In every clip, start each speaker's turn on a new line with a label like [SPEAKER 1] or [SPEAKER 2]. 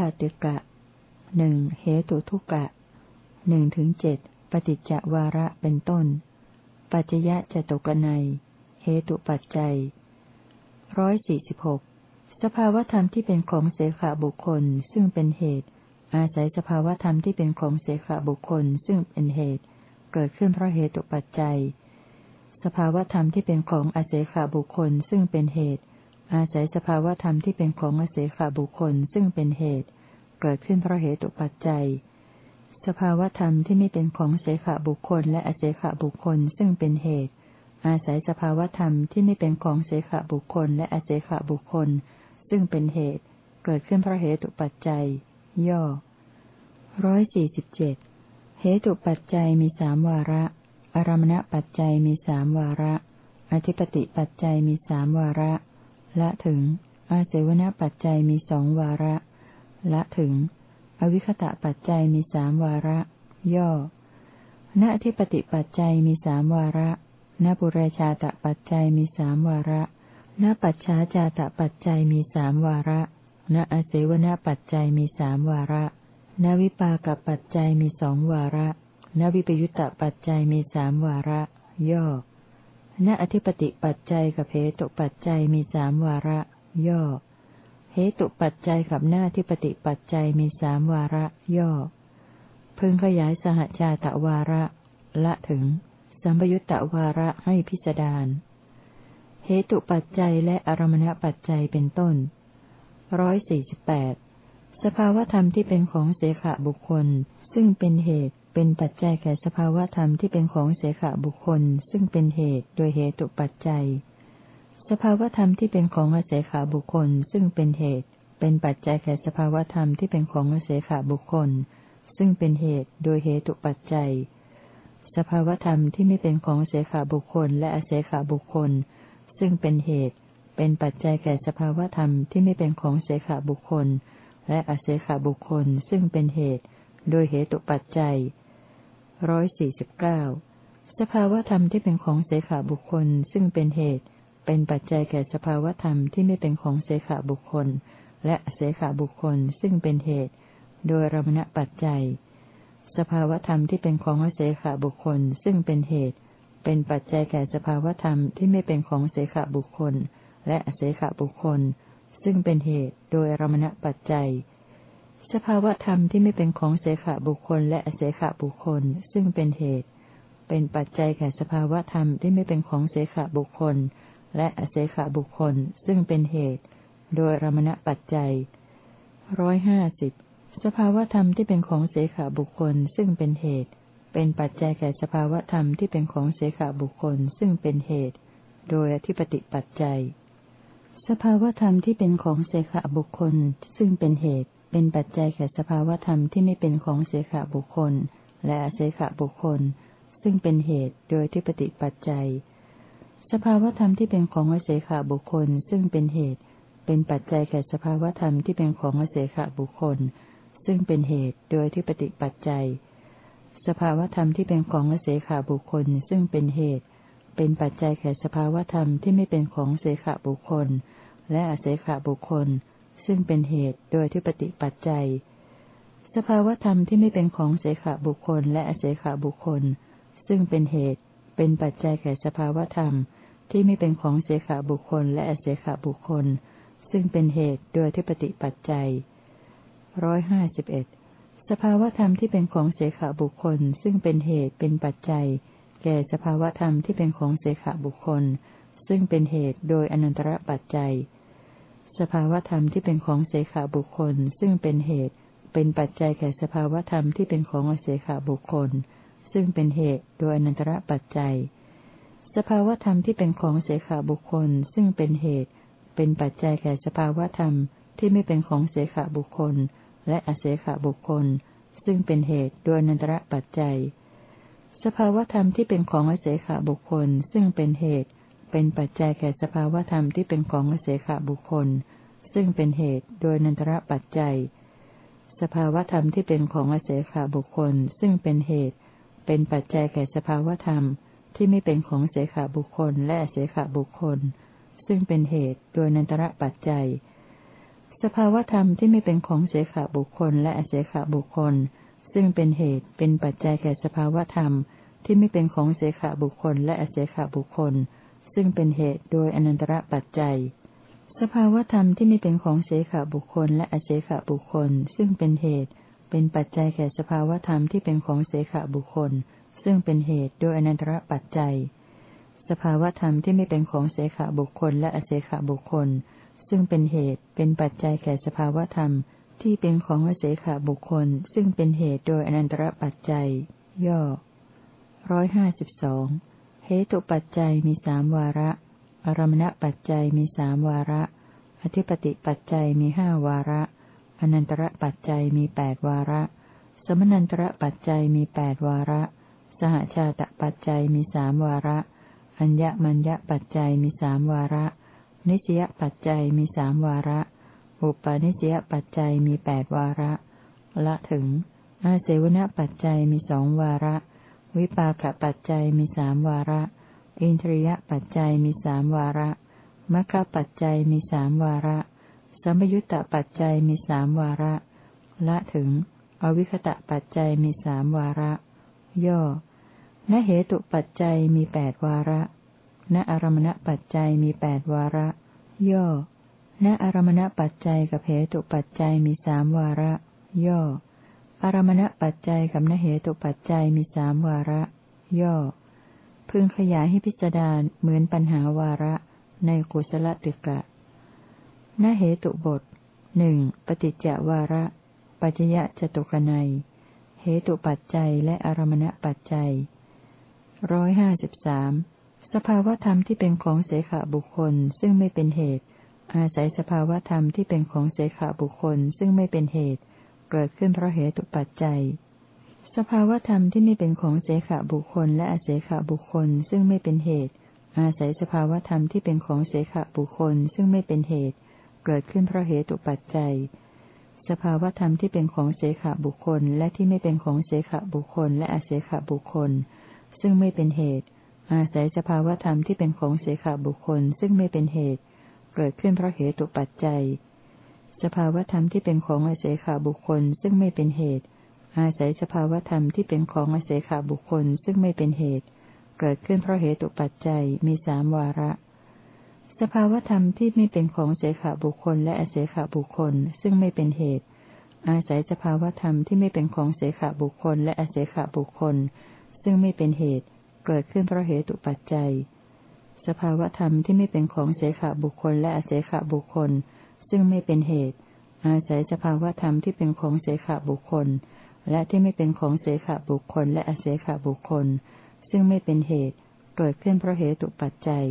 [SPEAKER 1] สิบเอ็ดเศขาติกะหนึ่งเหตุทุกะหนึ่งถึงเจ็ดปฏิจจวาระเป็นต้น ปัจจยะจตุกนัยเหตุปัจจัยร้อยสี่สิบหกสภาวธรรมที่เป็นของเสขาบุคคลซึ่งเป็นเหตุ อาศัยสภาวธรรมที่เป็นของเสขาบุคคลซึ่งเป็นเหตุ เกิดขึ้นเพราะเหตุปัจจัย สภาวธรรมที่เป็นของอาศัยขาบุคคลซึ่งเป็นเหตุ อาศัยสภาวธรรมที่เป็นของอาศัยขาบุคคลซึ่งเป็นเหตุ เกิดขึ้นเพราะเหตุปัจจัย สภาวธรรมที่ไม่เป็นของเสขาบุคคล และอาศัยขาบุคคลซึ่งเป็นเหตุ อาศัยสภาวธรรมที่ไม่เป็นของเสขบุคคล และอาศัยขาบุคคล ซึ่งเป็นเหตุ เกิดขึ้นเพราะเหตุปัจจัย ย่อร้อยสี่สิบเจ็ดเหตุปัจจัยมีสามวาระ อารมณปัจจัยมีสามวาระ อธิปติปัจจัยมีสามวาระ ละถึง อาเจวณปัจจัยมีสองวาระ ละถึง อวิคตะปัจจัยมีสามวาระ ย่อณอธิปติปัจจัยมีสามวาระณปุเรชาตปัจจัยมีสามวาระณปัจฉาจาตปัจจัยมีสามวาระณอาเสวนปัจจัยมีสามวาระณวิปากปัจจัยมีสองวาระณวิปยุตตปัจจัยมีสามวาระ ย่อ ณอธิปติปัจจัยกับเหตุปัจจัยมีสามวาระ ย่อ เหตุปัจจัยกับหน้าธิปติปัจจัยมีสามวาระ ย่อ พึงขยายสหชาตวาระ ละถึง สัมปยุตตวาระให้พิจารณาเหตุปัจจัยและอารมณปัจจัยเป็นต้นร้อยสี่สิบแปดสภาวธรรมที่เป็นของเสขบุคคล ซึ่งเป็นเหตุ เป็นปัจจัยแก่สภาวธรรมที่เป็นของเสขบุคคล ซึ่งเป็นเหตุโดยเหตุปัจจัย สภาวธรรมที่เป็นของอาเสขาบุคคล ซึ่งเป็นเหตุ เป็นปัจจัยแก่สภาวธรรมที่เป็นของอาเสขาบุคคล ซึ่งเป็นเหตุโดยเหตุปัจจัย สภาวธรรมที่ไม่เป็นของเสขาบุคคล และอาเสขาบุคคล ซึ่งเป็นเหตุ เป็นปัจจัยแก่สภาวธรรมที่ไม่เป็นของเสขาบุคคล และอเสขาบุคคล ซึ่งเป็นเหตุ โดยเหตุปัจจัย ร้อยสี่สิบเก้าสภาวธรรมที่เป็นของเสขาบุคคล ซึ่งเป็นเหตุ เป็นปัจจัยแก่สภาวธรรมที่ไม่เป็นของเสขาบุคคล และเสขาบุคคลซึ่งเป็นเหตุ โดยรมณปัจจัย สภาวธรรมที่เป็นของเสขาบุคคล ซึ่งเป็นเหตุ เป็นปัจจัยแก่สภาวธรรมที่ไม่เป็นของเสขบุคคล และเสขบุคคล ซึ่งเป็นเหตุ โดยรมณปัจจัย สภาวธรรมที่ไม่เป็นของเสขบุคคลและอเสขบุคคล ซึ่งเป็นเหตุ เป็นปัจจัยแก่สภาวธรรมที่ไม่เป็นของเสขบุคคล และอเสขบุคคล ซึ่งเป็นเหตุ โดยรมณปัจจัยร้อยห้าสิบสภาวธรรมที่เป็นของเสขบุคคล ซึ่งเป็นเหตุ เป็นปัจจัยแก่สภาวธรรมที่เป็นของเสขาบุคคล ซึ่งเป็นเหตุ โดยอธิปติปัจจัย สภาวธรรมที่เป็นของเสขาบุคคล ซึ่งเป็นเหตุ เป็นปัจจัยแก่สภาวธรรมที่ไม่เป็นของเสขาบุคคล และอเสขาบุคคลซึ่งเป็นเหตุโดยที่ปฏิปัจจัยสภาวธรรมที่เป็นของอเสขาบุคคลซึ่งเป็นเหตุเป็นปัจจัยแก่สภาวธรรมที่เป็นของอเสขาบุคคล ซึ่งเป็นเหตุโดยที่ปฏิปัจจัย สภาวธรรมที่เป็นของเสขาบุคคล ซึ่งเป็นเหตุ เป็นปัจจัยแก่สภาวธรรมที่ไม่เป็นของเสขาบุคคล และอเสขาบุคคล ซึ่งเป็นเหตุโดยที่ปฏิปัจจัย สภาวธรรมที่ไม่เป็นของเสขาบุคคลและอเสขาบุคคล ซึ่งเป็นเหตุเป็นปัจจัยแก่สภาวธรรมที่ไม่เป็นของเสขาบุคคลและอเสขาบุคคล ซึ่งเป็นเหตุโดยที่ปฏิปัจจัยร้อยห้าสิบเอ็ดสภาวธรรมที่เป็นของเสขบุคคล ซึ่งเป็นเหตุเป็นปัจจัย แก่สภาวธรรมที่เป็นของเสขบุคคล ซึ่งเป็นเหตุโดยอนันตระปัจจัย สภาวธรรมที่เป็นของเสขาบุคคล ซึ่งเป็นเหตุ เป็นปัจจัยแก่สภาวธรรมที่เป็นของอเสขาบุคคล ซึ่งเป็นเหตุโดยอนันตระปัจจัย สภาวธรรมที่เป็นของเสขาบุคคล ซึ่งเป็นเหตุ เป็นปัจจัยแก่สภาวธรรมที่ไม่เป็นของเสขาบุคคล และอเสขาบุคคล ซึ่งเป็นเหตุโดยอนันตระปัจจัย สภาวธรรมที่เป็นของอเสขาบุคคล ซึ่งเป็นเหตุ เป็นปัจจัยแก่สภาวธรรมที่เป็นของอเสขบุคคล ซึ่งเป็นเหตุโดยนันตระปัจจัย สภาวธรรมที่เป็นของอเสขบุคคล ซึ่งเป็นเหตุ เป็นปัจจัยแก่สภาวธรรมที่ไม่เป็นของเสขบุคคลและอเสขบุคคล ซึ่งเป็นเหตุโดยนันตระปัจจัย สภาวธรรมที่ไม่เป็นของเสขบุคคลและอเสขบุคคล ซึ่งเป็นเหตุเป็นปัจจัยแก่สภาวธรรมที่ไม่เป็นของเสขบุคคลและอเสขบุคคล ซึ่งเป็นเหตุโดยอนันตระปัจจัย สภาวธรรมที่ไม่เป็นของเสขบุคคลและอเสขบุคคล ซึ่งเป็นเหตุ เป็นปัจจัยแก่สภาวธรรมที่เป็นของเสขบุคคล ซึ่งเป็นเหตุโดยอนันตระปัจจัย สภาวธรรมที่ไม่เป็นของเสขบุคคลและอเสขบุคคล ซึ่งเป็นเหตุ เป็นปัจจัยแก่สภาวธรรมที่เป็นของอเสขบุคคล ซึ่งเป็นเหตุโดยอนันตระปัจจัย ย่อร้อยห้าสิบสอง เหตุปัจจัยมีสามวาระอารมณปัจจัยมีสามวาระ อธิปติปัจจัยมีห้าวาระ อนันตระปัจจัยมีแปดวาระ สมนันตระปัจจัยมีแปดวาระ สหชาตปัจจัยมีสามวาระ อัญญมัญญปัจจัยมีสามวาระ นิสยปัจจัยมีสามวาระ อุปาณิสยปัจจัยมีแปดวาระ ละถึงอาเสวนปัจจัยมีสองวาระ วิปากปัจจัยมีสามวาระ อินทรียปัจจัยมีสามวาระมัคคปัจจัยมีสามวาระสัมยุตตปัจจัยมีสามวาระ ละถึง อวิคตะปัจจัยมีสามวาระ ย่อณเหตุปัจจัยมีแปดวาระ ณอารมณปัจจัยมีแปดวาระ ย่อ ณอารมณปัจจัยกับเหตุปัจจัยมีสามวาระ ย่อ อารมณปัจจัยกับนเหตุปัจจัยมีสามวาระ ย่อ พึงขยายให้พิจารณาเหมือนปัญหาวาระในกุศลติกะนเหตุบทหนึ่งปฏิจจวาระ ปัจยะจตุกนัย เหตุปัจจัยและอารมณปัจจัยร้อยห้าสิบสามสภาวธรรมที่เป็นของเสขบุคคลซึ่งไม่เป็นเหตุ อาศัยสภาวธรรมที่เป็นของเสขบุคคลซึ่งไม่เป็นเหตุ เกิดขึ้นเพราะเหตุปัจจัย สภาวธรรมที่ไม่เป็นของเสขบุคคลและอเสขบุคคลซึ่งไม่เป็นเหตุ อาศัยสภาวธรรมที่เป็นของเสขบุคคลซึ่งไม่เป็นเหตุ เกิดขึ้นเพราะเหตุปัจจัย สภาวธรรมที่เป็นของเสขบุคคล และที่ไม่เป็นของเสขบุคคล และอเสขบุคคล ซึ่งไม่เป็นเหตุ อาศัยสภาวธรรมที่เป็นของเสขบุคคลซึ่งไม่เป็นเหตุ เกิดขึ้นเพราะเหตุปัจจัย สภาวธรรมที่เป็นของอาศัยขาบุคคลซึ่งไม่เป็นเหตุ อาศัยสภาวธรรมที่เป็นของอาศัยขาบุคคลซึ่งไม่เป็นเหตุ เกิดขึ้นเพราะเหตุปัจจัยมีสามวาระ สภาวธรรมที่ไม่เป็นของเสขาบุคคล และอาศัยขาบุคคลซึ่งไม่เป็นเหตุ อาศัยสภาวธรรมที่ไม่เป็นของเสขาบุคคล และอาศัยขาบุคคล ซึ่งไม่เป็นเหตุ เกิดขึ้นเพราะเหตุปัจจัย สภาวธรรมที่ไม่เป็นของเสขาบุคคล และอาศัยขาบุคคล ซึ่งไม่เป็นเหตุ อาศัยสภาวธรรมที่เป็นของเสขบุคคล และที่ไม่เป็นของเสขบุคคล และอเสขบุคคล ซึ่งไม่เป็นเหตุ เกิดขึ้นเพราะเหตุปัจจัย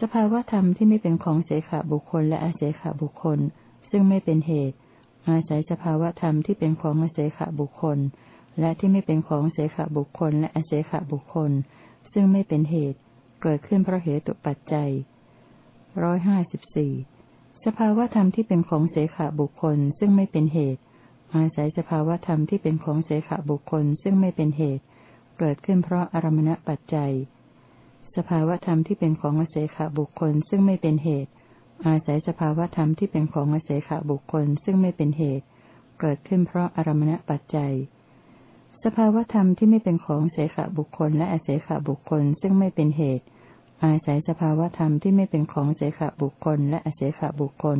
[SPEAKER 1] สภาวธรรมที่ไม่เป็นของเสขบุคคล และอเสขบุคคล ซึ่งไม่เป็นเหตุ อาศัยสภาวธรรมที่เป็นของอเสขบุคคล และที่ไม่เป็นของเสขบุคคล และอเสขบุคคล ซึ่งไม่เป็นเหตุ เกิดขึ้นเพราะเหตุปัจจัยร้อยห้าสิบสี่ สภาวธรรมที่เป็นของเสขบุคคลซึ่งไม่เป็นเหตุ อาศัยสภาวธรรมที่เป็นของเสขบุคคลซึ่งไม่เป็นเหตุ เกิดขึ้นเพราะอารมณปัจจัย สภาวธรรมที่เป็นของเสขบุคคลซึ่งไม่เป็นเหตุ อาศัยสภาวธรรมที่เป็นของเสขบุคคลซึ่งไม่เป็นเหตุ เกิดขึ้นเพราะอารมณปัจจัย สภาวธรรมที่ไม่เป็นของเสขบุคคลและอเสขบุคคลซึ่งไม่เป็นเหตุ อาศัยสภาวธรรมที่ไม่เป็นของเสขบุคคล และอเสขบุคคล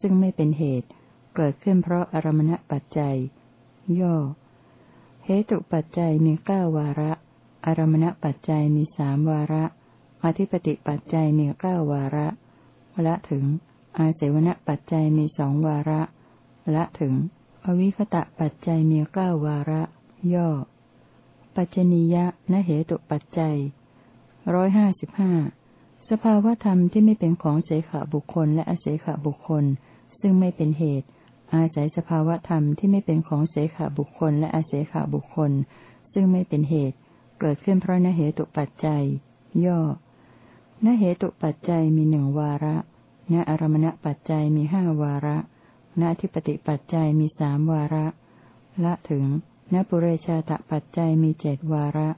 [SPEAKER 1] ซึ่งไม่เป็นเหตุ เกิดขึ้นเพราะอารมณปัจจัย ย่อ เหตุปัจจัยมีเก้าวาระ อารมณปัจจัยมีสามวาระ อธิปติปัจจัยมีเก้าวาระ ละถึง อาเสวนปัจจัยมีสองวาระ ละถึง อวิคตะปัจจัยมีเก้าวาระ ย่อ ปัจจนิยะนเหตุปัจจัย ร้อยห้าสิบห้าสภาวธรรมที่ไม่เป็นของเสขบุคคลและอเสขบุคคล ซึ่งไม่เป็นเหตุ อาศัยสภาวธรรมที่ไม่เป็นของเสขบุคคลและอเสขบุคคล ซึ่งไม่เป็นเหตุ เกิดขึ้นเพราะนเหตุปัจจัย ย่อนเหตุปัจจัยมีหนึ่งวาระณอารมณปัจจัยมีห้าวาระณทิปติปัจจัยมีสามวาระ ละถึงณปุเรชาตปัจจัยมีเจดวาระ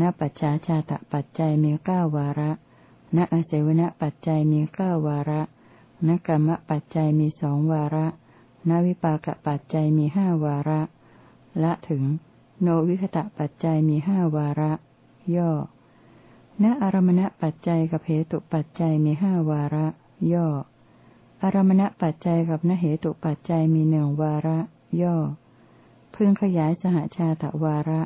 [SPEAKER 1] ณปัจฉาชาตปัจจัยมีเก้าวาระ ณอาเสวนปัจจัยมีเก้าวาระนกรรมปัจจัยมีสองวาระนวิปากปัจจัยมีห้าวาระ ละถึง โนวิคตะปัจจัยมีห้าวาระ ย่อ ณอารมณปัจจัยกับเหตุปัจจัยมีห้าวาระ ย่อ อารมณปัจจัยกับนเหตุปัจจัยมีหนึ่งวาระ ย่อ พึงขยายสหชาตวาระ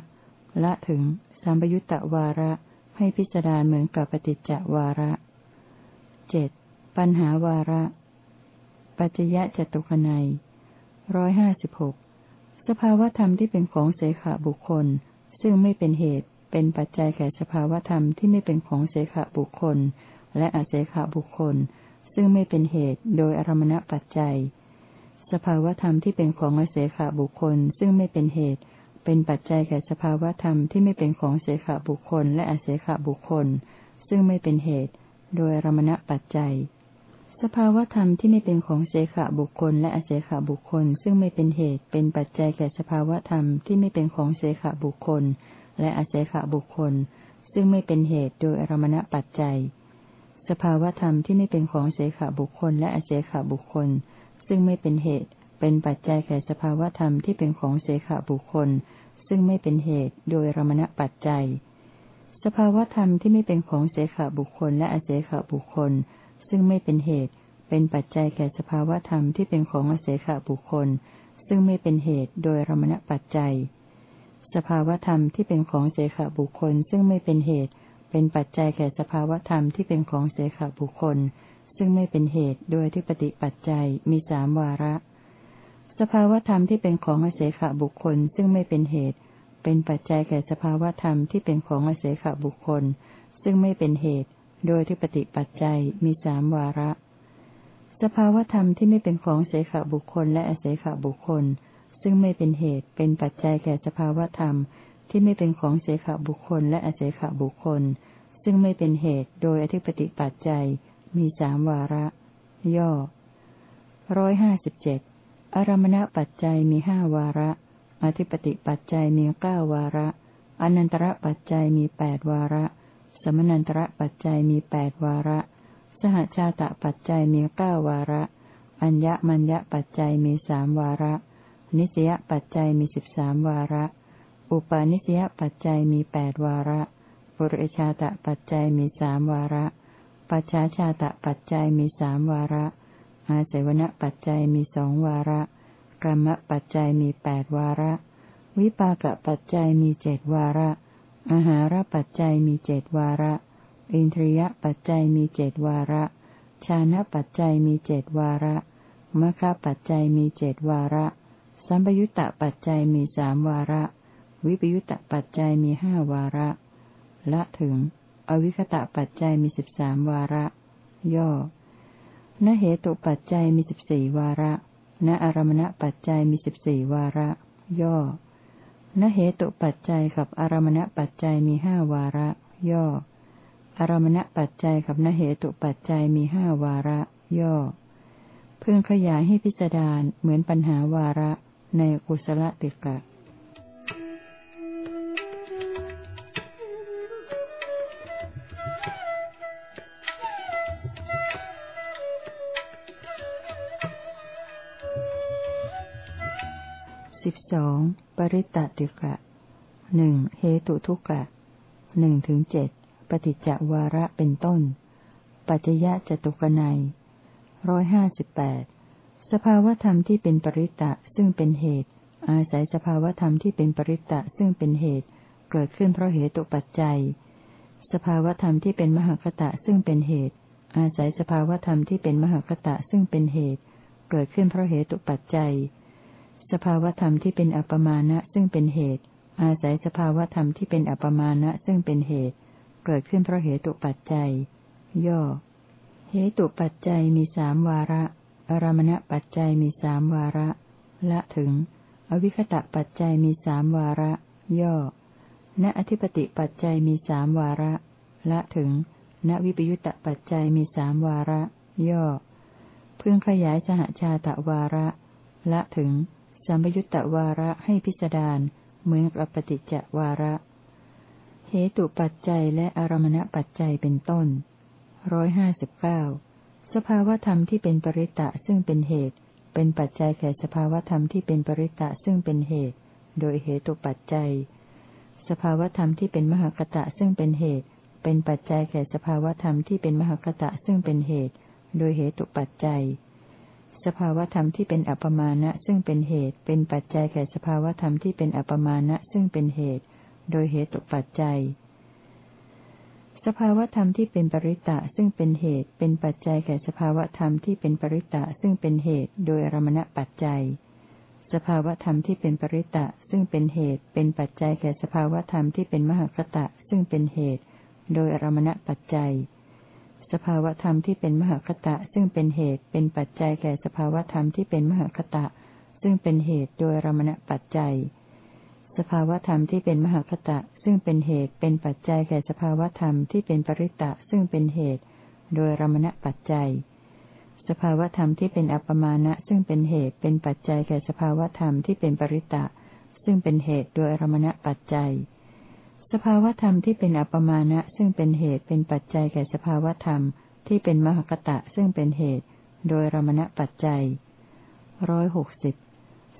[SPEAKER 1] ละถึง สัมปยุตตวาระให้พิจารณาเหมือนกับปฏิจจวาระเจ็ดปัญหาวาระ ปัจจยะจตุคนัยร้อยห้าสิบหกสภาวธรรมที่เป็นของเสขบุคคล ซึ่งไม่เป็นเหตุเป็นปัจจัยแก่สภาวธรรมที่ไม่เป็นของเสขบุคคล และอาเสขบุคคล ซึ่งไม่เป็นเหตุโดยอารมณปัจจัย สภาวธรรมที่เป็นของอาเสขบุคคล ซึ่งไม่เป็นเหตุ เป็นปัจจัยแก่สภาวธรรมที่ไม่เป็นของเสขบุคคลและอาเสขบุคคล ซึ่งไม่เป็นเหตุ โดยอรมณปัจจัย สภาวธรรมที่ไม่เป็นของเสขบุคคล และอเสขบุคคล ซึ่งไม่เป็นเหตุ เป็นปัจจัยแก่สภาวธรรมที่ไม่เป็นของเสขบุคคล และอเสขบุคคล ซึ่งไม่เป็นเหตุโดยอรมณปัจจัย สภาวธรรมที่ไม่เป็นของเสขบุคคล และอเสขบุคคล ซึ่งไม่เป็นเหตุ เป็นปัจจัยแก่สภาวธรรมที่เป็นของเสขบุคคล ซึ่งไม่เป็นเหตุโดยรมณปัจจัย สภาวธรรมที่ไม่เป็นของเสขบุคคลและอเสขบุคคล ซึ่งไม่เป็นเหตุ เป็นปัจจัยแก่สภาวธรรมที่เป็นของอเสขบุคคล ซึ่งไม่เป็นเหตุโดยรมณปัจจัย สภาวธรรมที่เป็นของเสขบุคคล ซึ่งไม่เป็นเหตุ เป็นปัจจัยแก่สภาวธรรมที่เป็นของเสขบุคคล ซึ่งไม่เป็นเหตุโดยที่ปฏิปัจจัยมีสามวาระ สภาวธรรมที่เป็นของอเสขบุคคลซึ่งไม่เป็นเหตุ เป็นปัจจัยแก่สภาวธรรมที่เป็นของอเสขบุคคล ซึ่งไม่เป็นเหตุ โดยที่ปฏิปัจจัยมีสามวาระ สภาวธรรมที่ไม่เป็นของเสขบุคคลและอเสขบุคคล ซึ่งไม่เป็นเหตุ เป็นปัจจัยแก่สภาวธรรมที่ไม่เป็นของเสขบุคคลและอเสขบุคคล ซึ่งไม่เป็นเหตุโดยอธิปติปัจจัยมีสามวาระ ย่อร้อยห้าสิบเจ็ด อารมณปัจจัยมีห้าวาระ อธิปติปัจจัยมีเก้าวาระ อนันตระปัจจัยมีแปดวาระ สมนันตระปัจจัยมีแปดวาระ สหชาตะปัจจัยมีเก้าวาระ อัญญมัญญปัจจัยมีสามวาระ นิสยปัจจัยมีสิบสามวาระ อุปาณิสยปัจจัยมีแปดวาระ ปุริชาตะปัจจัยมีสามวาระ ปัจฉาชาตะปัจจัยมีสามวาระ อาศัยวณปัจจัยมีสองวาระ กรรมปัจจัยมีแปดวาระ วิปากปัจจัยมีเจ็ดวาระ อาหารปัจจัยมีเจดวาระ อินทรียปัจจัยมีเจดวาระ ชานะปัจจัยมีเจดวาระมะคปัจจัยมีเจดวาระ สัมปยุตตปัจจัยมีสามวาระ วิปยุตตปัจจัยมีห้าวาระ ละถึง อวิคตะปัจจัยมีสิบสามวาระ ย่อ นเหตุปัจจัยมีสิบสี่วาระ ณอารมณปัจจัยมีสิบสี่วาระ ย่อนเหตุปัจจัยกับอารมณปัจจัยมีห้าวาระ ย่อ อารมณปัจจัยกับนเหตุปัจจัยมีห้าวาระ ย่อ เพื่อขยายให้พิจารณาเหมือนปัญหาวาระในกุศลติกะ สองปริตติกะหนึ่งเหตุทุกะหนึ่งถึงเจ็ดปฏิจจวาระเป็นต้น ปัจจยะจตุกนัยร้อยห้าสิบแปดสภาวธรรมที่เป็นปริตะซึ่งเป็นเหตุ อาศัยสภาวธรรมที่เป็นปริตะซึ่งเป็นเหตุ เกิดขึ้นเพราะเหตุปัจจัย สภาวธรรมที่เป็นมหคตะซึ่งเป็นเหตุ อาศัยสภาวธรรมที่เป็นมหคตะซึ่งเป็นเหตุ เกิดขึ้นเพราะเหตุปัจจัย สภาวธรรมที่เป็นอัปมาณะซึ่งเป็นเหตุ อาศัยสภาวธรรมที่เป็นอัปมาณะซึ่งเป็นเหตุ เกิดขึ้นเพราะเหตุปัจจัย ย่อ เหตุปัจจัยมีสามวาระ อารมณปัจจัยมีสามวาระ ละถึง อวิคตะปัจจัยมีสามวาระ ย่อ ณอธิปติปัจจัยมีสามวาระ ละถึง ณวิปยุตตปัจจัยมีสามวาระ ย่อ เพื่อขยายสหชาตะวาระ ละถึง สัมปยุตตวาระให้พิจารณาเหมือนกับปฏิจจวาระ เหตุปัจจัยและอารมณปัจจัยเป็นต้นร้อยห้าสิบเก้าสสภาวธรรมที่เป็นปริตะซึ่งเป็นเหตุ เป็นปัจจัยแก่สภาวธรรมที่เป็นปริตะซึ่งเป็นเหตุ โดยเหตุปัจจัย สภาวธรรมที่เป็นมหคตะซึ่งเป็นเหตุ เป็นปัจจัยแก่สภาวธรรมที่เป็นมหคตะซึ่งเป็นเหตุ โดยเหตุปัจจัย สภาวธรรมที่เป็นอัปมาณะซึ่งเป็นเหตุ เป็นปัจจัยแก่สภาวธรรมที่เป็นอัปมาณะซึ่งเป็นเหตุ โดยเหตุตกปัจจัย สภาวธรรมที่เป็นปริตะซึ่งเป็นเหตุ เป็นปัจจัยแก่สภาวธรรมที่เป็นปริตะซึ่งเป็นเหตุ โดยอรมณปัจจัย สภาวธรรมที่เป็นปริตะซึ่งเป็นเหตุ เป็นปัจจัยแก่สภาวธรรมที่เป็นมหคตะซึ่งเป็นเหตุ โดยอรมณปัจจัย สภาวธรรมที่เป็นมหคตะซึ่งเป็นเหตุเป็นปัจจัยแก่สภาวธรรมที่เป็นมหคตะ ซึ่งเป็นเหตุโดยรมณปัจจัย สภาวธรรมที่เป็นมหคตะ ซึ่งเป็นเหตุเป็นปัจจัยแก่สภาวธรรมที่เป็นปริตะซึ่งเป็นเหตุ โดยรมณปัจจัย สภาวธรรมที่เป็นอัปมาณะซึ่งเป็นเหตุเป็นปัจจัยแก่สภาวธรรมที่เป็นปริตะ ซึ่งเป็นเหตุโดยรมณปัจจัย สภาวธรรมที่เป็นอัปมาณะซึ่งเป็นเหตุเป็นปัจจัยแก่สภาวธรรมที่เป็นมหคตะซึ่งเป็นเหตุ โดยรมณปัจจัยร้อยหกสิบ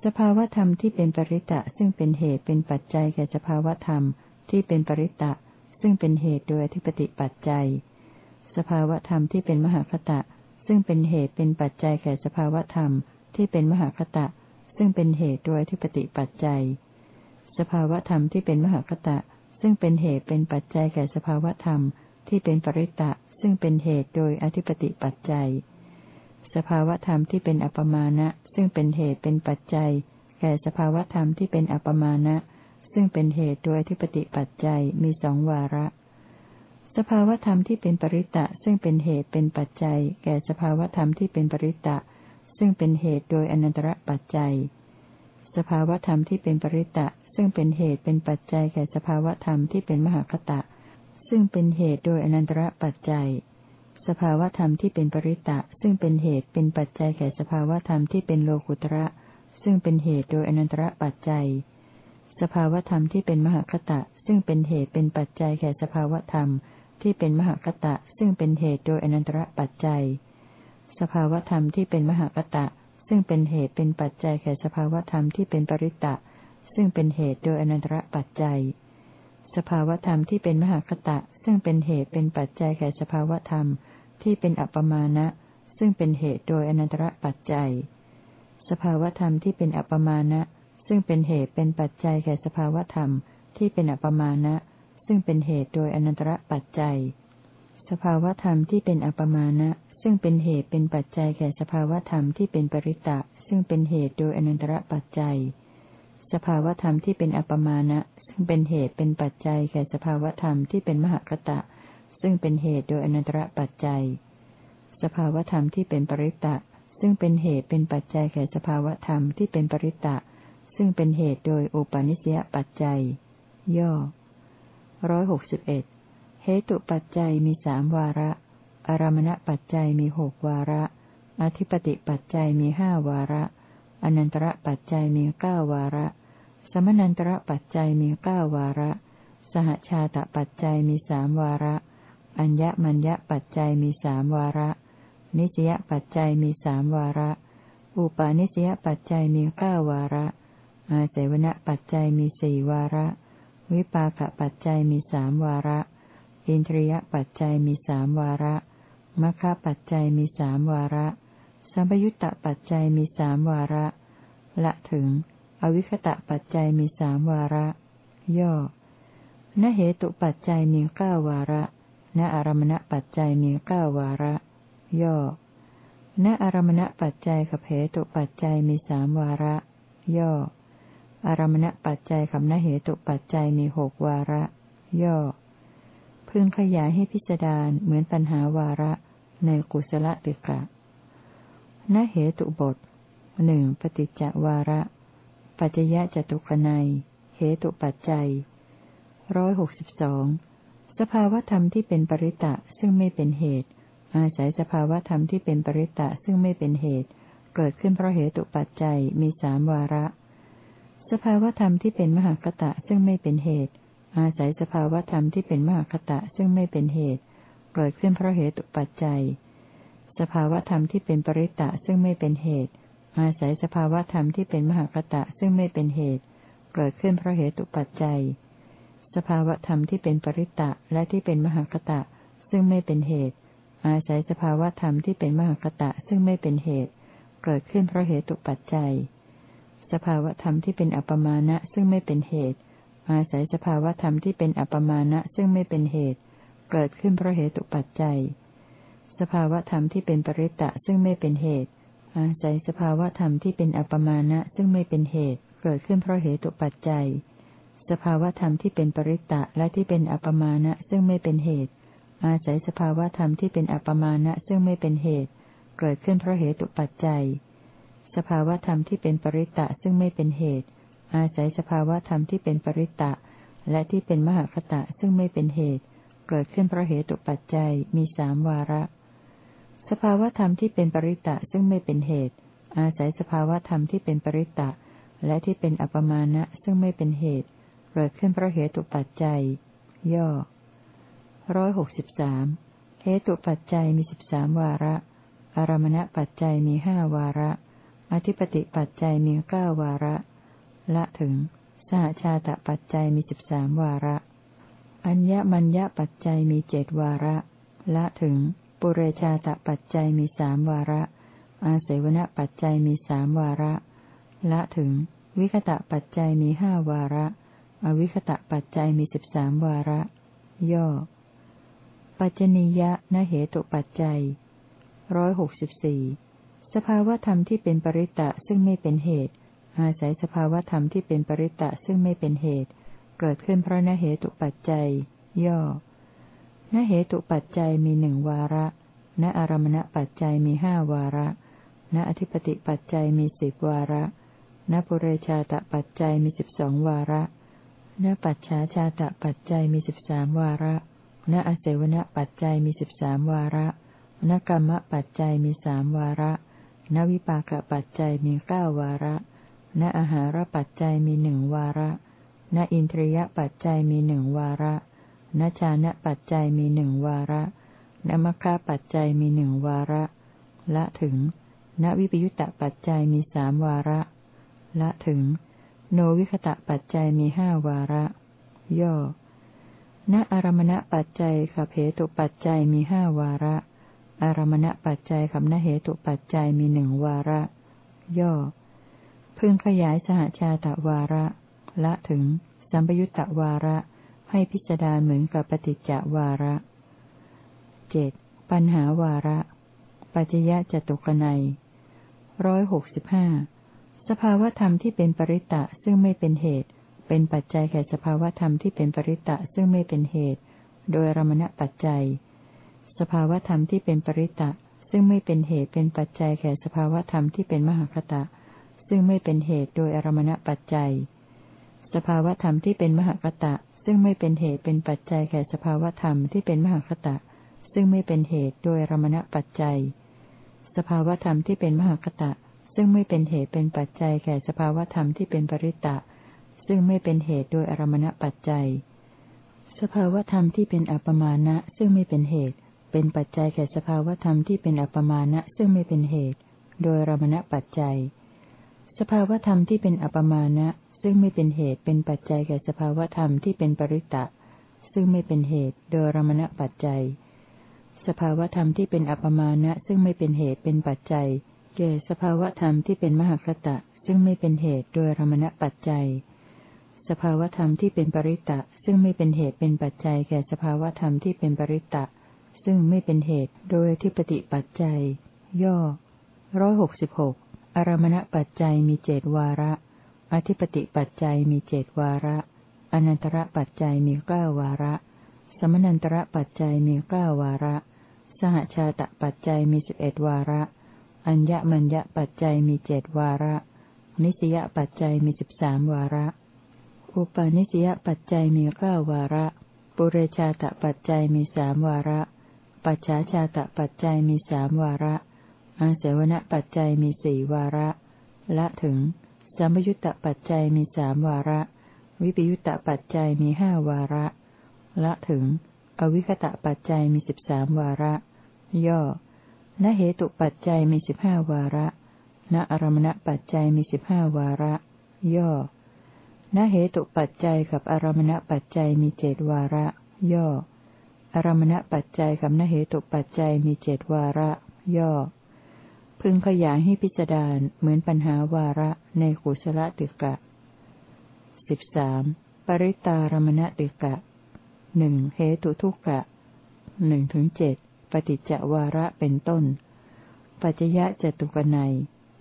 [SPEAKER 1] สภาวธรรมที่เป็นปริตะซึ่งเป็นเหตุเป็นปัจจัยแก่สภาวธรรมที่เป็นปริตะซึ่งเป็นเหตุโดยอธิปติปัจจัย สภาวธรรมที่เป็นมหาคตะ ซึ่งเป็นเหตุเป็นปัจจัยแก่สภาวธรรมที่เป็นมหาคตะ ซึ่งเป็นเหตุโดยอธิปติปัจจัย สภาวธรรมที่เป็นมหาคตะ ซึ่งเป็นเหตุเป็นปัจจัยแก่สภาวธรรมที่เป็นปริตะซึ่งเป็นเหตุโดยอธิปติปัจจัย สภาวธรรมที่เป็นอัปมาณะซึ่งเป็นเหตุเป็นปัจจัย แก่สภาวธรรมที่เป็นอัปมาณะซึ่งเป็นเหตุโดยที่ปฏิปัจจัยมีสองวาระ สภาวธรรมที่เป็นปริตะซึ่งเป็นเหตุเป็นปัจจัย แก่สภาวธรรมที่เป็นปริตะ ซึ่งเป็นเหตุโดยอนันตระปัจจัย สภาวธรรมที่เป็นปริตะ ซึ่งเป็นเหตุเป็นปัจจัยแก่สภาวธรรมที่เป็นมหาคตะ ซึ่งเป็นเหตุโดยอนันตระปัจจัย สภาวธรรมที่เป็นปริตะ ซึ่งเป็นเหตุเป็นปัจจัยแก่สภาวธรรมที่เป็นโลกุตระ ซึ่งเป็นเหตุโดยอนันตระปัจจัย สภาวธรรมที่เป็นมหคตะ ซึ่งเป็นเหตุเป็นปัจจัยแก่สภาวธรรมที่เป็นมหคตะ ซึ่งเป็นเหตุโดยอนันตระปัจจัย สภาวธรรมที่เป็นมหคตะ ซึ่งเป็นเหตุเป็นปัจจัยแก่สภาวธรรมที่เป็นปริตะ ซึ่งเป็นเหตุโดยอนันตระปัจจัย สภาวธรรมที่เป็นมหคตะ ซึ่งเป็นเหตุเป็นปัจจัยแก่สภาวธรรมที่เป็นอัปมาณะซึ่งเป็นเหตุโดยอนันตระปัจจัย สภาวธรรมที่เป็นอัปมาณะซึ่งเป็นเหตุเป็นปัจจัยแก่สภาวธรรมที่เป็นอัปมาณะซึ่งเป็นเหตุโดยอนันตระปัจจัย สภาวธรรมที่เป็นอัปมาณะซึ่งเป็นเหตุเป็นปัจจัยแก่สภาวธรรมที่เป็นปริตะ ซึ่งเป็นเหตุโดยอนันตระปัจจัย สภาวธรรมที่เป็นอัปมาณะซึ่งเป็นเหตุเป็นปัจจัยแก่สภาวธรรมที่เป็นมหคตะ ซึ่งเป็นเหตุโดยอนันตระปัจจัย สภาวธรรมที่เป็นปริตะ ซึ่งเป็นเหตุเป็นปัจจัยแก่สภาวธรรมที่เป็นปริตตะซึ่งเป็นเหตุโดยอุปาณิสยปัจจัย ย่อร้อยหกสิบเอ็ดเหตุปัจจัยมีสามวาระ อารมณปัจจัยมีหกวาระ อธิปติปัจจัยมีห้าวาระ อนันตระปัจจัยมีเก้าวาระ สมนันตระปัจจัยมีเก้าวาระ สหชาตปัจจัยมีสามวาระ อัญญมัญญปัจจัยมีสามวาระ นิสยปัจจัยมีสามวาระ อุปาณิสยปัจจัยมีเก้าวาระ อาเสวนปัจจัยมีสี่วาระ วิปากปัจจัยมีสามวาระ อินทรียปัจจัยมีสามวาระมัคคะปัจจัยมีสามวาระ สัมปยุตตปัจจัยมีสามวาระ ละถึง อวิคตะปัจจัยมีสามวาระ ย่อนเหตุปัจจัยมีเก้าวาระ ณอารมณปัจจัยมีเก้าวาระ ย่อ ณอารมณปัจจัยกับเหตุปัจจัยมีสามวาระ ย่อ อารมณปัจจัยกับนเหตุปัจจัยมีหกวาระ ย่อ พึงขยายให้พิจารณาเหมือนปัญหาวาระในกุศลติกะนเหตุบทหนึ่งปฏิจจวาระ ปัจจยะจตุกนัยเหตุปัจจัยร้อยหกสิบสองสภาวธรรมที่เป็นปริตะซึ่งไม่เป็นเหตุ อาศัยสภาวธรรมที่เป็นปริตะซึ่งไม่เป็นเหตุ เกิดขึ้นเพราะเหตุปัจจัยมีสามวาระ สภาวธรรมที่เป็นมหากตะซึ่งไม่เป็นเหตุ อาศัยสภาวธรรมที่เป็นมหากตะซึ่งไม่เป็นเหตุ เกิดขึ้นเพราะเหตุปัจจัย สภาวธรรมที่เป็นปริตตะซึ่งไม่เป็นเหตุ อาศัยสภาวะธรรมที่เป็นมหคตะซึ่งไม่เป็นเหตุ เกิดขึ้นเพราะเหตุปัจจัย สภาวะธรรมที่เป็นปริตตะและที่เป็นมหคตะซึ่งไม่เป็นเหตุ อาศัยสภาวะธรรมที่เป็นมหคตะซึ่งไม่เป็นเหตุ เกิดขึ้นเพราะเหตุปัจจัย สภาวะธรรมที่เป็นอัปมาณะซึ่งไม่เป็นเหตุ อาศัยสภาวะธรรมที่เป็นอัปมาณะซึ่งไม่เป็นเหตุ เกิดขึ้นเพราะเหตุปัจจัย สภาวะธรรมที่เป็นปริตตะซึ่งไม่เป็นเหตุ อาศัยสภาวะธรรมที่เป็นอัปมาณะซึ่งไม่เป็นเหตุ เกิดขึ้นเพราะเหตุปัจจัย สภาวะธรรมที่เป็นปริตตะและที่เป็นอัปมาณะซึ่งไม่เป็นเหตุ อาศัยสภาวะธรรมที่เป็นอัปมาณะซึ่งไม่เป็นเหตุ เกิดขึ้นเพราะเหตุปัจจัย สภาวะธรรมที่เป็นปริตตะซึ่งไม่เป็นเหตุ อาศัยสภาวะธรรมที่เป็นปริตตะ และที่เป็นมหคตะซึ่งไม่เป็นเหตุ เกิดขึ้นเพราะเหตุปัจจัยมีสามวาระ สภาวธรรมที่เป็นปริตะซึ่งไม่เป็นเหตุ อาศัยสภาวธรรมที่เป็นปริตะ และที่เป็นอัปมาณะซึ่งไม่เป็นเหตุ เกิดขึ้นเพราะเหตุปัจจัย ย่อร้อยหกสิบสามเหตุปัจจัยมีสิบสามวาระ อารมณปัจจัยมีห้าวาระ อธิปติปัจจัยมีเก้าวาระ ละถึง สหชาตปัจจัยมีสิบสามวาระ อัญญมัญญปัจจัยมีเจดวาระ ละถึง ปุเรชาตปัจจัยมีสามวาระ อาศัยวณปัจจัยมีสามวาระ ละถึง วิคตะปัจจัยมีห้าวาระ อวิคตะปัจจัยมีสิบสามวาระ ย่อ ปัจจนิยะนเหตุปัจจัยร้อยหกสิบสี่สภาวธรรมที่เป็นปริตะซึ่งไม่เป็นเหตุ อาศัยสภาวธรรมที่เป็นปริตะซึ่งไม่เป็นเหตุ เกิดขึ้นเพราะนเหตุปัจจัย ย่อ นเหตุปัจจัยมีหนึ่งวาระ ณอารมณปัจจัยมีห้าวาระ ณอธิปติปัจจัยมีสิบวาระ ณปุเรชาตปัจจัยมีสิบสองวาระ ณปัจฉาชาตปัจจัยมีสิบสามวาระ ณอเสวนปัจจัยมีสิบสามวาระณกรรมปัจจัยมีสามวาระ ณวิปากปัจจัยมีเก้าวาระ ณอาหารปัจจัยมีหนึ่งวาระ ณอินทรียปัจจัยมีหนึ่งวาระ นชานะปัจจัยมีหนึ่งวาระนมัคคะปัจจัยมีหนึ่งวาระ ละถึง ณวิปยุตตปัจจัยมีสามวาระ ละถึง โนวิคตะปัจจัยมีห้าวาระ ย่อ ณอารมณปัจจัยขับเหตุปัจจัยมีห้าวาระ อารมณปัจจัยขับนเหตุปัจจัยมีหนึ่งวาระ ย่อ พึงขยายสหชาตวาระ ละถึง สัมปยุตตวาระ ให้พิจารณาเหมือนกับปฏิจจวาระเจ็ดปัญหาวาระ ปัจยะจตุกนัยร้อยหกสิบห้าสภาวธรรมที่เป็นปริตะซึ่งไม่เป็นเหตุ เป็นปัจจัยแก่สภาวธรรมที่เป็นปริตะซึ่งไม่เป็นเหตุ โดยรมณปัจจัย สภาวธรรมที่เป็นปริตะ ซึ่งไม่เป็นเหตุเป็นปัจจัยแก่สภาวธรรมที่เป็นมหคตะ ซึ่งไม่เป็นเหตุโดยอรมณปัจจัย สภาวธรรมที่เป็นมหคตะ ซึ่งไม่เป็นเหตุเป็นปัจจัยแก่สภาวธรรมที่เป็นมหคตะ ซึ่งไม่เป็นเหตุโดยรมณปัจจัย สภาวธรรมที่เป็นมหคตะ ซึ่งไม่เป็นเหตุเป็นปัจจัยแก่สภาวธรรมที่เป็นปริตะ ซึ่งไม่เป็นเหตุโดยอรมณปัจจัย สภาวธรรมที่เป็นอัปมาณะซึ่งไม่เป็นเหตุ เป็นปัจจัยแก่สภาวธรรมที่เป็นอัปมาณะซึ่งไม่เป็นเหตุ โดยรมณปัจจัย สภาวธรรมที่เป็นอัปมาณะ ซึ่งไม่เป็นเหตุเป็นปัจจัยแก่สภาวธรรมที่เป็นปริตะ ซึ่งไม่เป็นเหตุโดยรมณปัจจัย สภาวธรรมที่เป็นอัปมาณะซึ่งไม่เป็นเหตุเป็นปัจจัยแก่สภาวธรรมที่เป็นมหคตะ ซึ่งไม่เป็นเหตุโดยรมณปัจจัย สภาวธรรมที่เป็นปริตะ ซึ่งไม่เป็นเหตุเป็นปัจจัยแก่สภาวธรรมที่เป็นปริตะ ซึ่งไม่เป็นเหตุโดยที่ปฏิปัจจัย ย่อร้อยหกสิบหกอารมณปัจจัยมีเจดวาระ อธิปติปัจจัยมีเจดวาระ อนันตระปัจจัยมีเก้าวาระ สมนันตระปัจจัยมีเก้าวาระ สหชาตปัจจัยมีสิบเอ็ดวาระ อัญญมัญญปัจจัยมีเจดวาระ นิสยปัจจัยมีสิบสามวาระ อุปาณิสยปัจจัยมีเก้าวาระ ปุเรชาตปัจจัยมีสามวาระ ปัจฉาชาตปัจจัยมีสามวาระอาเสวณปัจจัยมีสี่วาระ ละถึง สัมยุตตปัจจัยมีสามวาระ วิปยุตตปัจจัยมีห้าวาระ ละถึง อวิคตะปัจจัยมีสิบสามวาระ ย่อณเหตุปัจจัยมีสิบห้าวาระณอารมณปัจจัยมีสิบห้าวาระ ย่อณเหตุปัจจัยกับอารมณปัจจัยมีเจดวาระ ย่ออารมณปัจจัยกับณเหตุปัจจัยมีเจดวาระ ย่อ พึงขยายให้พิจารณาเหมือนปัญหาวาระในกุศลตึกะสิบสามปริตารมณติกะหนึ่งเหตุทุกกะหนึ่งถึงเจ็ดปฏิจจวาระเป็นต้น ปัจจยะจตุกนัย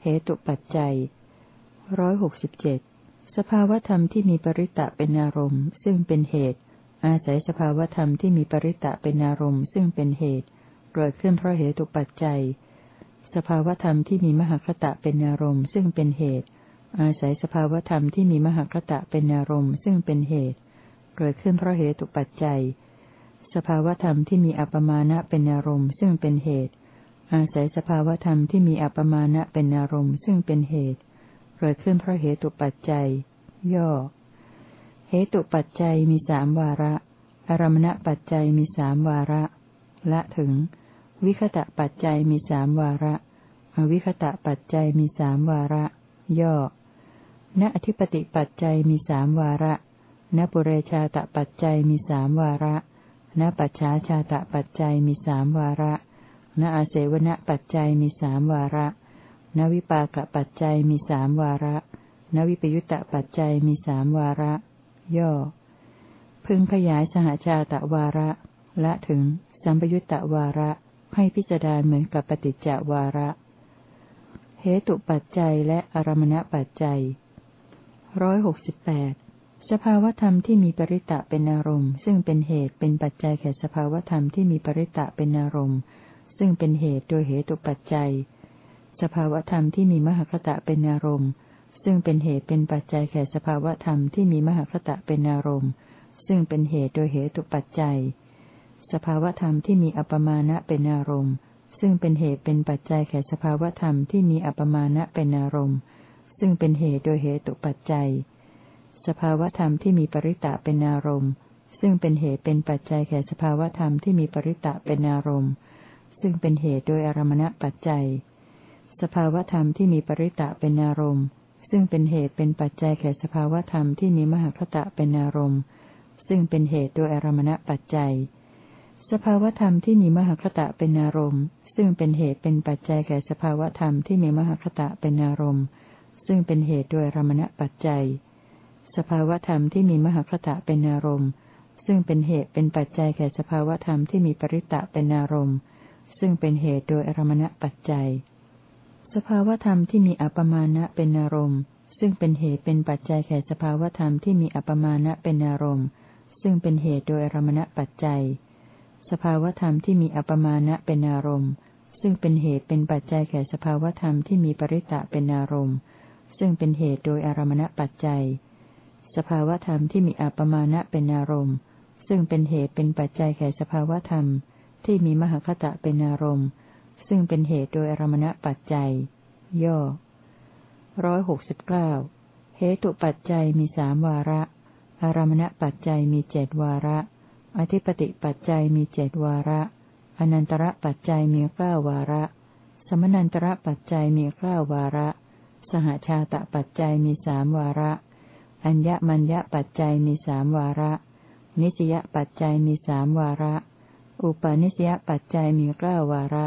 [SPEAKER 1] เหตุปัจจัยร้อยหกสิบเจ็ดสภาวธรรมที่มีปริตะเป็นอารมณ์ ซึ่งเป็นเหตุ อาศัยสภาวธรรมที่มีปริตะเป็นอารมณ์ ซึ่งเป็นเหตุเกิดขึ้นเพราะเหตุปัจจัย สภาวธรรมที่มีมหคตะเป็นอารมณ์ซึ่งเป็นเหตุ อาศัยสภาวธรรมที่มีมหคตะเป็นอารมณ์ซึ่งเป็นเหตุ เกิดขึ้นเพราะเหตุปัจจัย สภาวธรรมที่มีอัปมาณะเป็นอารมณ์ซึ่งเป็นเหตุ อาศัยสภาวธรรมที่มีอัปมาณะเป็นอารมณ์ซึ่งเป็นเหตุ เกิดขึ้นเพราะเหตุปัจจัย ย่อ เหตุปัจจัยมีสามวาระอารมณปัจจัยมีสามวาระ ละถึง วิคตะปัจจัยมีสามวาระ อวิคตะปัจจัยมีสามวาระ ย่อ ณอธิปติปัจจัยมีสามวาระ ณปุเรชาตปัจจัยมีสามวาระ ณปัจฉาชาตปัจจัยมีสามวาระ ณอาเสวนปัจจัยมีสามวาระ ณวิปากปัจจัยมีสามวาระ ณวิปยุตตปัจจัยมีสามวาระ ย่อ พึงขยายสหชาตวาระ ละถึงสัมปยุตตวาระ ให้พิจารณาเหมือนกับปฏิจจวาระ เหตุปัจจัยและอารมณปัจจัยร้อยหกสิบแปดสภาวธรรมที่มีปริตะเป็นอารมณ์ ซึ่งเป็นเหตุเป็นปัจจัยแก่สภาวธรรมที่มีปริตะเป็นอารมณ์ ซึ่งเป็นเหตุโดยเหตุปัจจัย สภาวธรรมที่มีมหคตะเป็นอารมณ์ ซึ่งเป็นเหตุเป็นปัจจัยแก่สภาวธรรมที่มีมหคตะเป็นอารมณ์ ซึ่งเป็นเหตุโดยเหตุปัจจัย สภาวธรรมที่มีอัปมาณะเป็นอารมณ์ ซึ่งเป็นเหตุเป็นปัจจัยแก่สภาวธรรมที่มีอัปมาณะเป็นอารมณ์ ซึ่งเป็นเหตุโดยเหตุปัจจัย สภาวธรรมที่มีปริตะเป็นอารมณ์ ซึ่งเป็นเหตุเป็นปัจจัยแก่สภาวธรรมที่มีปริตะเป็นอารมณ์ ซึ่งเป็นเหตุโดยอารมณปัจจัย สภาวธรรมที่มีปริตะเป็นอารมณ์ ซึ่งเป็นเหตุเป็นปัจจัยแก่สภาวธรรมที่มีมหคตะเป็นอารมณ์ ซึ่งเป็นเหตุโดยอารมณปัจจัย สภาวธรรมที่มีมหคตะเป็นอารมณ์ ซึ่งเป็นเหตุเป็นปัจจัยแก่สภาวธรรมที่มีมหคตะเป็นอารมณ์ ซึ่งเป็นเหตุด้วยรมณปัจจัย สภาวธรรมที่มีมหคตะเป็นอารมณ์ ซึ่งเป็นเหตุเป็นปัจจัยแก่สภาวธรรมที่มีปริตะเป็นอารมณ์ ซึ่งเป็นเหตุโดยอรมณปัจจัย สภาวธรรมที่มีอัปมาณะเป็นอารมณ์ ซึ่งเป็นเหตุเป็นปัจจัยแก่สภาวธรรมที่มีอัปมาณะเป็นอารมณ์ ซึ่งเป็นเหตุโดยอรมณปัจจัย สภาวธรรมที่มีอัปมาณะเป็นอารมณ์ ซึ่งเป็นเหตุเป็นปัจจัยแก่สภาวธรรมที่มีปริตะเป็นอารมณ์ ซึ่งเป็นเหตุโดยอารมณปัจจัย สภาวธรรมที่มีอัปมาณะเป็นอารมณ์ ซึ่งเป็นเหตุเป็นปัจจัยแก่สภาวธรรม ที่มีมหคตะเป็นอารมณ์ ซึ่งเป็นเหตุโดยอารมณปัจจัย ย่อร้อยหกสิบเก้าเหตุปัจจัยมีสามวาระ อารมณปัจจัยมีเจดวาระ อธิปติปัจจัยมีเจดวาระ อนันตระปัจจัยมีเก้าวาระ สมนันตระปัจจัยมีเก้าวาระ สหชาตปัจจัยมีสามวาระ อัญญมัญญปัจจัยมีสามวาระ นิสยปัจจัยมีสามวาระ อุปาณิสยปัจจัยมีเก้าวาระ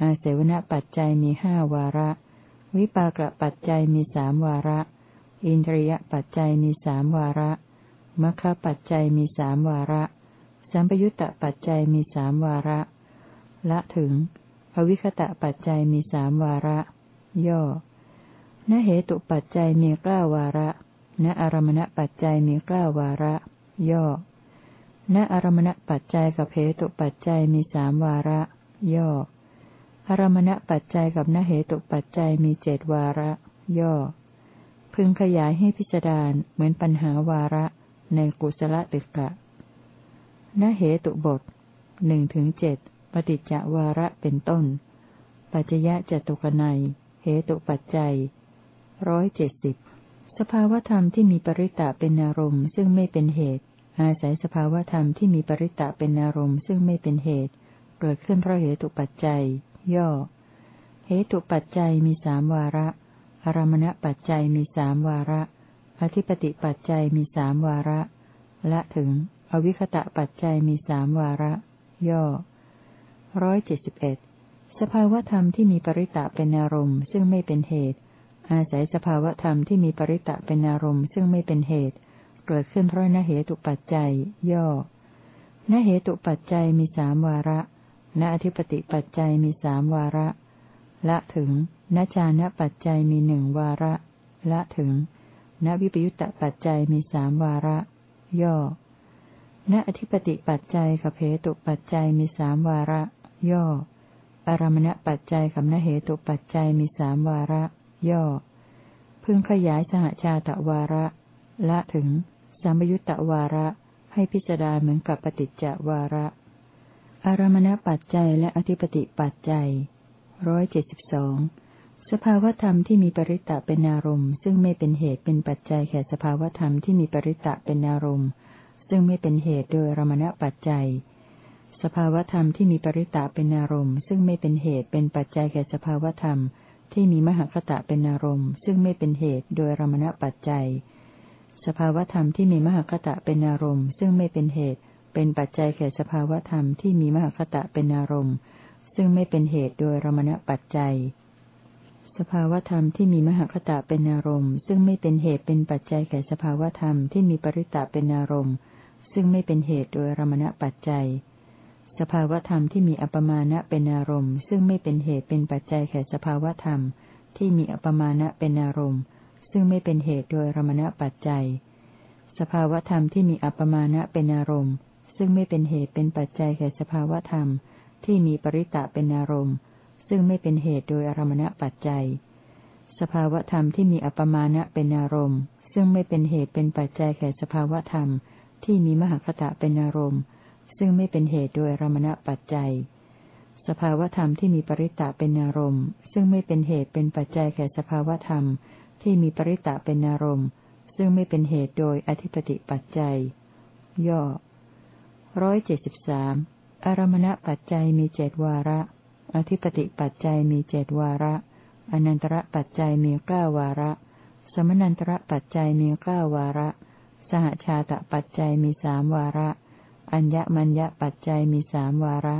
[SPEAKER 1] อาเสวนปัจจัยมีห้าวาระ วิปากปัจจัยมีสามวาระ อินทรียปัจจัยมีสามวาระมัคคปัจจัยมีสามวาระ สัมปยุตตปัจจัยมีสามวาระ ละถึงอวิคตะปัจจัยมีสามวาระ ย่อ ณเหตุปัจจัยมีเก้าวาระ ณอารมณปัจจัยมีเก้าวาระ ย่อ ณอารมณปัจจัยกับเหตุปัจจัยมีสามวาระ ย่อ อารมณปัจจัยกับณเหตุปัจจัยมีเจดวาระ ย่อ พึงขยายให้พิจารณาเหมือนปัญหาวาระในกุศลตึกะ ณเหตุบทหนึ่งถึงเจ็ดปฏิจจวาระเป็นต้น ปัจจยะจตุกนัย เหตุปัจจัยร้อยเจ็ดสิบสภาวธรรมที่มีปริตะเป็นอารมณ์ซึ่งไม่เป็นเหตุ อาศัยสภาวธรรมที่มีปริตะเป็นอารมณ์ซึ่งไม่เป็นเหตุ เกิดขึ้นเพราะเหตุปัจจัย ย่อ เหตุปัจจัยมีสามวาระอารมณปัจจัยมีสามวาระ อธิปติปัจจัยมีสามวาระ ละถึง อวิคตะปัจจัยมีสามวาระ ย่อร้อยเจ็ดสิบเอ็ดสภาวธรรมที่มีปริตะเป็นอารมณ์ ซึ่งไม่เป็นเหตุ อาศัยสภาวธรรมที่มีปริตะเป็นอารมณ์ ซึ่งไม่เป็นเหตุ เกิดขึ้นเพราะนเหตุปัจจัย ย่อนเหตุปัจจัยมีสามวาระณอธิปติปัจจัยมีสามวาระ ละถึงณจานะปัจจัยมีหนึ่งวาระ ละถึงณวิปยุตตปัจจัยมีสามวาระ ย่อ ณอธิปติปัจจัยกับเหตุปัจจัยมีสามวาระ ย่ออารมณปัจจัยกับนเหตุปัจจัยมีสามวาระ ย่อ พึงขยายสหชาตวาระ ละถึงสามยุตตวาระ ให้พิจารณาเหมือนกับปฏิจจวาระ อารมณปัจจัยและอธิปติปัจจัยร้อยเจ็ดสิบสองสภาวธรรมที่มีปริตะเป็นอารมณ์ ซึ่งไม่เป็นเหตุเป็นปัจจัยแก่สภาวธรรมที่มีปริตะเป็นอารมณ์ ซึ่งไม่เป็นเหตุโดยอารมณปัจจัย สภาวธรรมที่มีปริตะเป็นอารมณ์ ซึ่งไม่เป็นเหตุเป็นปัจจัยแก่สภาวธรรม ที่มีมหคตะเป็นอารมณ์ ซึ่งไม่เป็นเหตุโดยรมณปัจจัย สภาวธรรมที่มีมหคตะเป็นอารมณ์ ซึ่งไม่เป็นเหตุเป็นปัจจัยแก่สภาวธรรมที่มีมหคตะเป็นอารมณ์ ซึ่งไม่เป็นเหตุโดยรมณปัจจัย สภาวธรรมที่มีมหคตะเป็นอารมณ์ ซึ่งไม่เป็นเหตุเป็นปัจจัยแก่สภาวธรรมที่มีปริตะเป็นอารมณ์ ซึ่งไม่เป็นเหตุโดยรมณปัจจัย สภาวธรรมที่มีอัปมาณะเป็นอารมณ์ ซึ่งไม่เป็นเหตุเป็นปัจจัยแก่สภาวธรรม ที่มีอัปมาณะเป็นอารมณ์ ซึ่งไม่เป็นเหตุโดยรมณปัจจัย สภาวธรรมที่มีอัปมาณะเป็นอารมณ์ ซึ่งไม่เป็นเหตุเป็นปัจจัยแก่สภาวธรรม ที่มีปริตะเป็นอารมณ์ ซึ่งไม่เป็นเหตุโดยอารมณปัจจัย สภาวธรรมที่มีอัปมาณะเป็นอารมณ์ ซึ่งไม่เป็นเหตุเป็นปัจจัยแก่สภาวธรรม ที่มีมหคตะเป็นอารมณ์ ซึ่งไม่เป็นเหตุโดยรมณปัจจัย สภาวธรรมที่มีปริตะเป็นอารมณ์ ซึ่งไม่เป็นเหตุเป็นปัจจัยแก่สภาวธรรม ที่มีปริตะเป็นอารมณ์ ซึ่งไม่เป็นเหตุโดยอธิปติปัจจัย ย่อร้อยเจ็ดสิบสามอารมณปัจจัยมีเจดวาระ อธิปติปัจจัยมีเจดวาระ อนันตระปัจจัยมีเก้าวาระ สมนันตระปัจจัยมีเก้าวาระ สหชาตปัจจัยมีสามวาระ อัญญมัญญปัจจัยมีสามวาระ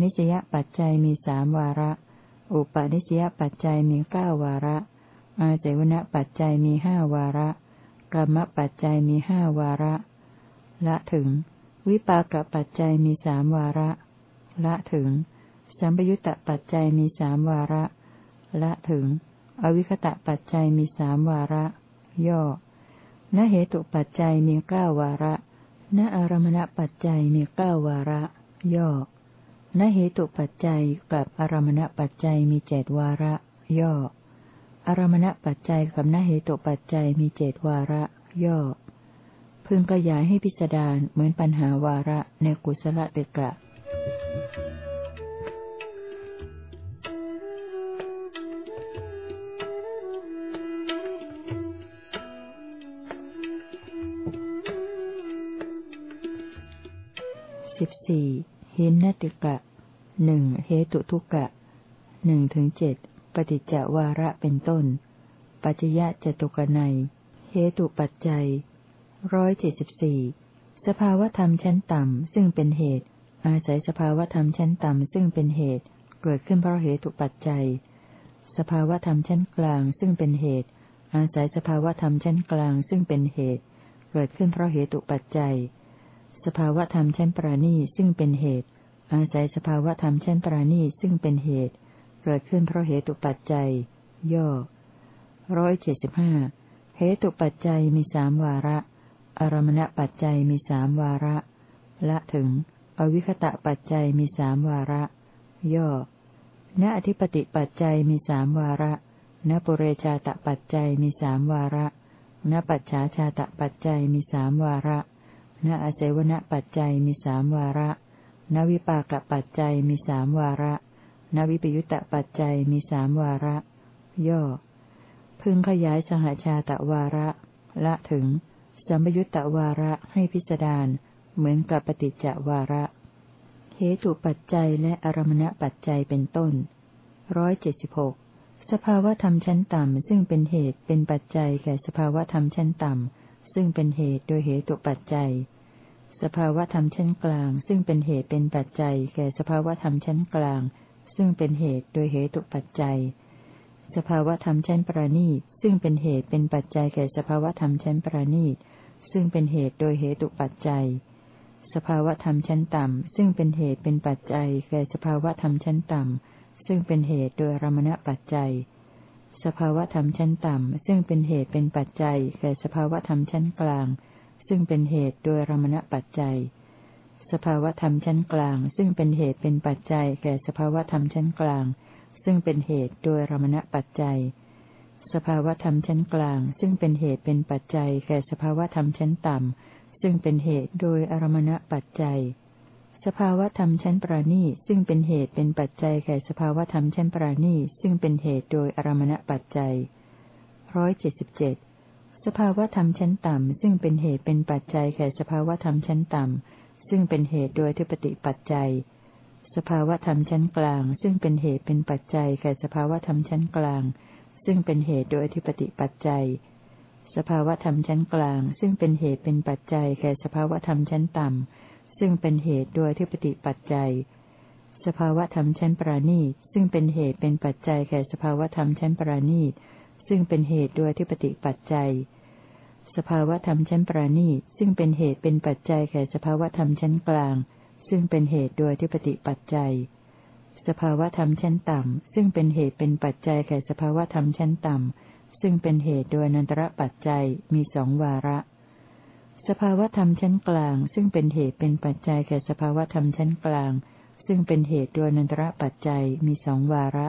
[SPEAKER 1] นิสยปัจจัยมีสามวาระ อุปนิสยปัจจัยมีเก้าวาระ อาเจวณปัจจัยมีห้าวาระกรรมปัจจัยมีห้าวาระ ละถึง วิปากปัจจัยมีสามวาระ ละถึง สัมปยุตตปัจจัยมีสามวาระ ละถึง อวิคตะปัจจัยมีสามวาระ ย่อ ณเหตุปัจจัยมีเก้าวาระ ณอารมณปัจจัยมีเก้าวาระ ย่อ ณเหตุปัจจัยกับอารมณปัจจัยมีเจดวาระ ย่อ อารมณปัจจัยกับณเหตุปัจจัยมีเจดวาระ ย่อ พึงขยายให้พิจารเหมือนปัญหาวาระในกุศลเดกะ สี่หินนติกะหนึ่งเหตุทุกะหนึ่งถึงเจ็ดปฏิจจวาระเป็นต้น ปัจยะจตุกนัยเหตุปัจจัยร้อยเจ็ดสิบสี่สภาวธรรมชั้นต่ำซึ่งเป็นเหตุ อาศัยสภาวธรรมชั้นต่ำซึ่งเป็นเหตุ เกิดขึ้นเพราะเหตุปัจจัย สภาวธรรมชั้นกลางซึ่งเป็นเหตุ อาศัยสภาวธรรมชั้นกลางซึ่งเป็นเหตุ เกิดขึ้นเพราะเหตุปัจจัย สภาวธรรมชั้นปราณีซึ่งเป็นเหตุ อาศัยสภาวธรรมชั้นปราณีซึ่งเป็นเหตุ เกิดขึ้นเพราะเหตุปัจจัย ย่อร้อยเจ็ดสิบห้าเหตุปัจจัยมีสามวาระ อารมณปัจจัยมีสามวาระ ละถึง อวิคตะปัจจัยมีสามวาระ ย่อณอธิปติปัจจัยมีสามวาระณปุเรชาตปัจจัยมีสามวาระณปัจฉาชาตปัจจัยมีสามวาระ ณอาศัยวณปัจจัยมีสามวาระ ณวิปากปัจจัยมีสามวาระ ณวิปยุตตปัจจัยมีสามวาระ ย่อ พึงขยายสหชาตะวาระ ละถึงสัมยุตตวาระให้พิจารเหมือนกับปฏิจจวาระเหเหตุปัจจัยและอารมณปัจจัยเป็นต้นร้อยเจ็ดสิบหกสภาวธรรมชั้นต่ำซึ่งเป็นเหตุเป็นปัจจัยแก่สภาวธรรมชั้นต่ำ ซึ่งเป็นเหตุโดยเหตุปัจจัย สภาวธรรมชั้นกลาง ซึ่งเป็นเหตุเป็นปัจจัย แก่สภาวธรรมชั้นกลาง ซึ่งเป็นเหตุโดยเหตุปัจจัย สภาวธรรมชั้นประณีตซึ่งเป็นเหตุเป็นปัจจัยแก่สภาวธรรมชั้นประณีตซึ่งเป็นเหตุโดยเหตุปัจจัย สภาวธรรมชั้นต่ำ ซึ่งเป็นเหตุเป็นปัจจัย แก่สภาวธรรมชั้นต่ำ ซึ่งเป็นเหตุโดยรมณปัจจัย สภาวธรรมชั้นต่ำ ซึ่งเป็นเหตุเป็นปัจจัยแก่สภาวธรรมชั้นกลาง ซึ่งเป็นเหตุโดยรมณปัจจัย สภาวธรรมชั้นกลาง ซึ่งเป็นเหตุเป็นปัจจัยแก่สภาวธรรมชั้นกลาง ซึ่งเป็นเหตุโดยรมณปัจจัย สภาวธรรมชั้นกลาง ซึ่งเป็นเหตุเป็นปัจจัยแก่สภาวธรรมชั้นต่ำ ซึ่งเป็นเหตุโดยอารมณปัจจัย สภาวธรรมชั้นปราณีซึ่งเป็นเหตุเป็นปัจจัยแก่สภาวธรรมชั้นปราณีซึ่งเป็นเหตุโดยอารมณปัจจัยร้อยเจ็ดสิบเจ็ดสภาวธรรมชั้นต่ำซึ่งเป็นเหตุเป็นปัจจัยแก่สภาวธรรมชั้นต่ำซึ่งเป็นเหตุโดยทิปติปัจจัย สภาวธรรมชั้นกลาง ซึ่งเป็นเหตุเป็นปัจจัยแก่สภาวธรรมชั้นกลาง ซึ่งเป็นเหตุโดยอธิปติปัจจัย สภาวธรรมชั้นกลาง ซึ่งเป็นเหตุเป็นปัจจัยแก่สภาวธรรมชั้นต่ำ ซึ่งเป็นเหตุโดยอธิปติปัจจัย สภาวธรรมชั้นปราณีตซึ่งเป็นเหตุเป็นปัจจัยแก่สภาวธรรมชั้นปราณีตซึ่งเป็นเหตุโดยอธิปติปัจจัย สภาวธรรมชั้นปราณีตซึ่งเป็นเหตุเป็นปัจจัยแก่สภาวธรรมชั้นกลาง ซึ่งเป็นเหตุโดยอธิปติปัจจัย สภาวธรรมชั้นต่ำ ซึ่งเป็นเหตุเป็นปัจจัยแก่สภาวธรรมชั้นต่ำซึ่งเป็นเหตุโดยนันตระปัจจัยมีสองวาระ สภาวธรรมชั้นกลาง ซึ่งเป็นเหตุเป็นปัจจัยแก่สภาวธรรมชั้นกลาง ซึ่งเป็นเหตุโดยนันตระปัจจัยมีสองวาระ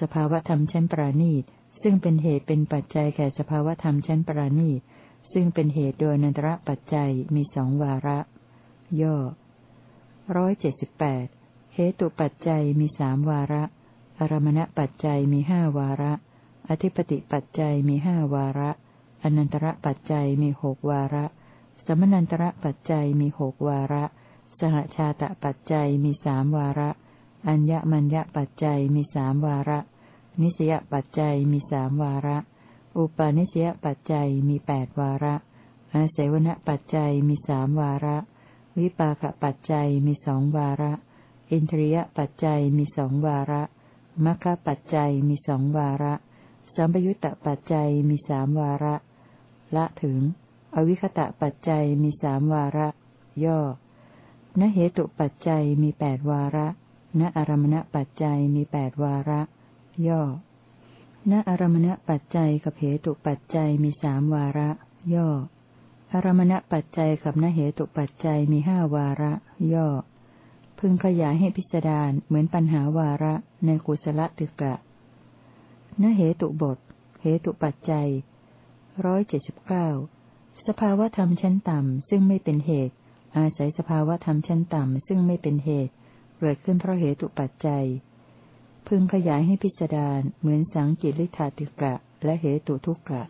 [SPEAKER 1] สภาวธรรมชั้นปราณีตซึ่งเป็นเหตุเป็นปัจจัยแก่สภาวธรรมชั้นปราณีตซึ่งเป็นเหตุโดยนันตระปัจจัยมีสองวาระ ย่อร้อยเจ็ดสิบแปดเหตุปัจจัยมีสามวาระ อารมณปัจจัยมีห้าวาระ อธิปติปัจจัยมีห้าวาระ อนันตระปัจจัยมีหกวาระ สมนันตระปัจจัยมีหกวาระ สหชาตะปัจจัยมีสามวาระ อัญญมัญญปัจจัยมีสามวาระ นิสยปัจจัยมีสามวาระ อุปาณิสยปัจจัยมีแปดวาระอาเสวนปัจจัยมีสามวาระ วิปากปัจจัยมีสองวาระ อินทรียปัจจัยมีสองวาระมัคคปัจจัยมีสองวาระ สัมปยุตตปัจจัยมีสามวาระ ละถึง อวิคตะปัจจัยมีสามวาระ ย่อ ณเหตุปัจจัยมีแปดวาระ ณอารมณปัจจัยมีแปดวาระ ย่อ ณอารมณปัจจัยกับเหตุปัจจัยมีสามวาระ ย่อ อารมณปัจจัยกับณเหตุปัจจัยมีห้าวาระ ย่อ พึงขยายให้พิจารณาเหมือนปัญหาวาระในกุศลตึกะนเหตุบท เหตุปัจจัย ร้อยเจ็ดสิบเก้าสภาวธรรมชั้นต่ำซึ่งไม่เป็นเหตุ อาศัยสภาวธรรมชั้นต่ำซึ่งไม่เป็นเหตุ เกิดขึ้นเพราะเหตุปัจจัย พึงขยายให้พิจารณาเหมือนสังกิริธาติกะ และเหตุทุกกะ